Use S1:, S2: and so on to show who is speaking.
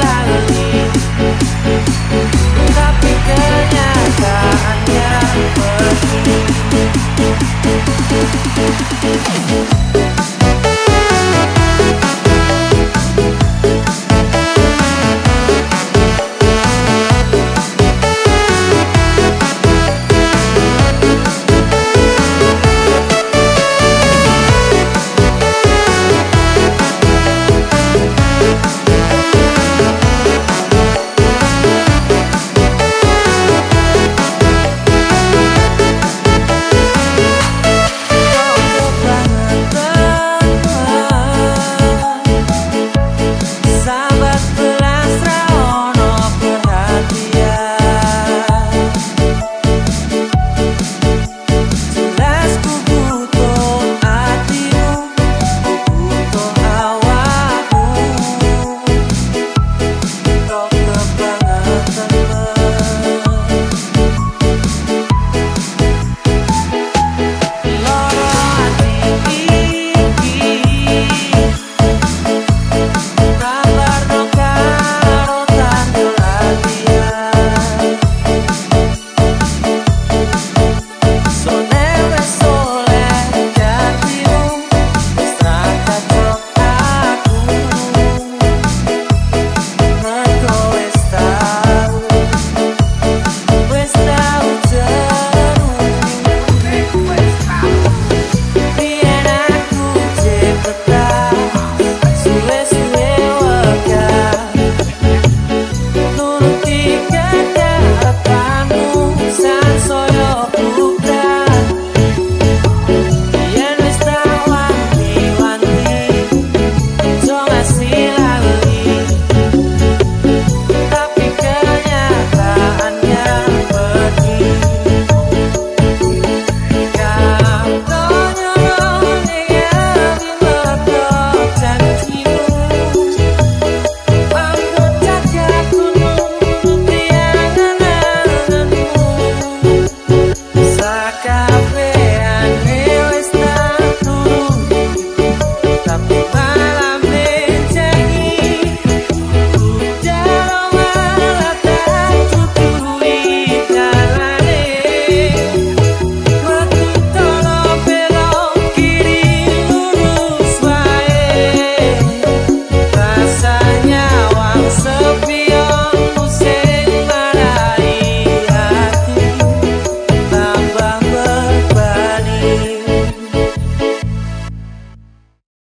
S1: like